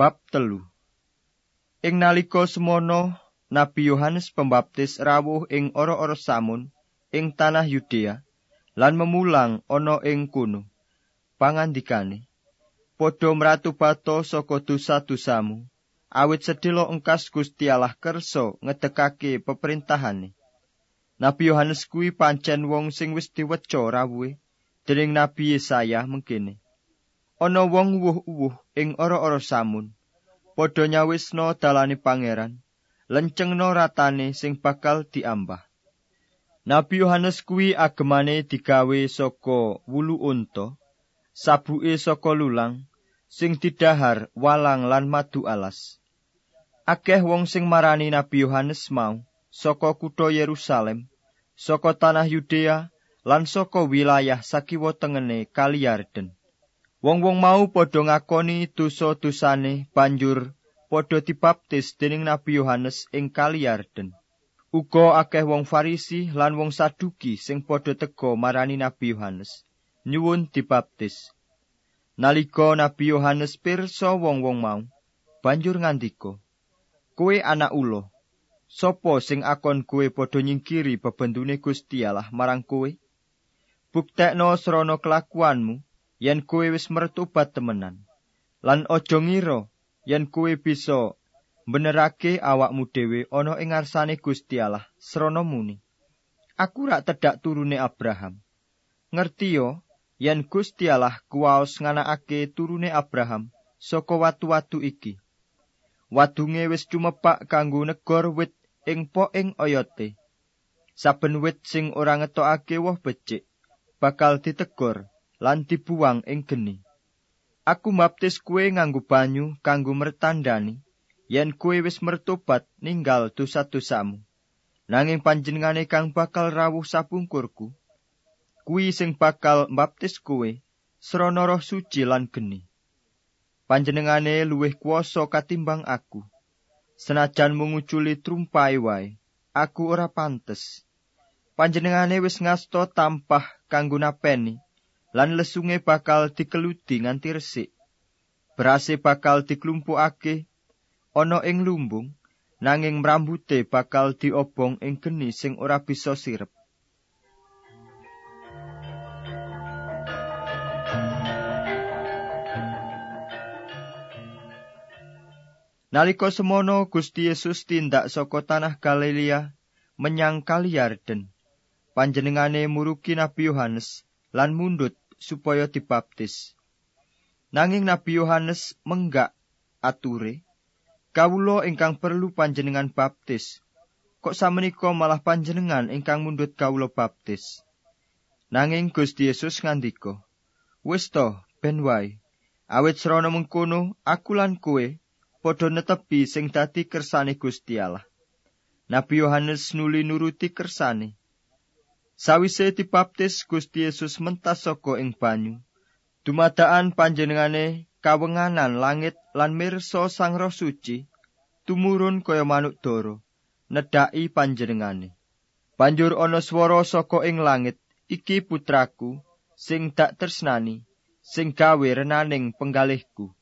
Bab telu Ing nalika semono Nabi Yohanes Pembaptis rawuh ing ora-ora samun ing tanah Yudea lan memulang ana ing kuno. Pangandikane Padha mratu bato saka dosa-dosamu awit sedhela engkas Gusti Allah kersa ngedekake peperintahane. Nabi Yohanes kuwi pancen wong sing wis diweca rawuhe dening Nabi Yesaya mengkene. Ana wong wuh-wuh ing ora-ora samun. Padha nyawisna dalane pangeran. Lencengna ratane sing bakal diambah. Nabi Yohanes kuwi agemane digawe saka wulu unta sabuke saka lulang sing didahar walang lan madu alas. Akeh wong sing marani Nabi Yohanes mau saka kutha Yerusalem saka tanah Yudea lan saka wilayah sakiwa tengene Kali Yarden Wong-wong mau padha ngakoni dosa-dosane banjur padha dibaptis dening Nabi Yohanes ing Kali Yarden. Uga akeh wong Farisi lan wong Saduki sing padha teka marani Nabi Yohanes nyuwun dibaptis. Nalika Nabi Yohanes pirsa wong-wong mau, banjur ngandika, "Kowe anak ulo, sapa sing akon kowe padha nyingkiri bebendune Gusti Allah marang kowe? Buktekno srana kelakuanmu." Yen kowe wis mertobat temenan lan aja ngira yen kowe bisa benerake awakmu dhewe ana ing ngarsane Gusti Allah srana muni. Aku rak tedhak turune Abraham. Ngerti yo yen Gusti Allah kuwaos nganakake turune Abraham saka watu-watu iki. Wadunge wis cumepak kanggo negor wit ing po ing oyote. Saben wit sing ora ngetokake woh becik bakal ditegor lan dibuang ing geni. Aku baptis kue nganggo banyu kanggo mertandani yen kue wis mertobat ninggal dosa-dosamu. Nanging panjenengane kang bakal rawuh sapungkurku, kuwi sing bakal baptis kue roh suci lan geni. Panjenengane luwih kuasa katimbang aku. Senajan menguculi trumpai wae, aku ora pantes. Panjenengane wis ngasto tampah kanggo napeni lan lesunge bakal dikeludi nganti resik. Berase bakal diklumpukake ana ing lumbung, nanging mrambute bakal diobong ing geni sing ora bisa sirep. Nalika semono Gusti Yesus tindak saka tanah Galilea menyang Kali Yarden. Panjenengane murugi Nabi Yohanes lan mundut supaya dibaptis. Nanging Nabi Yohanes menggak ature, kawula ingkang perlu panjenengan baptis. Kok samenika malah panjenengan ingkang mundut kawula baptis. Nanging Gusti Yesus ngandika, "Wis to, ben wae. Awit srana mengkono, aku lan kowe padha netepi sing dadi kersane Gusti Allah." Nabi Yohanes nuli nuruti kersane. Sawise dibaptis Gusti Yesus mentas saka ing banyu. Dumadaan panjenengane kawenganan langit lan mirsa Sang Roh Suci tumurun kaya manuk dara nedhaki panjenengane. Banjur ana swara saka ing langit, "Iki putraku sing dak tresnani, sing gawe renaning penggalihku."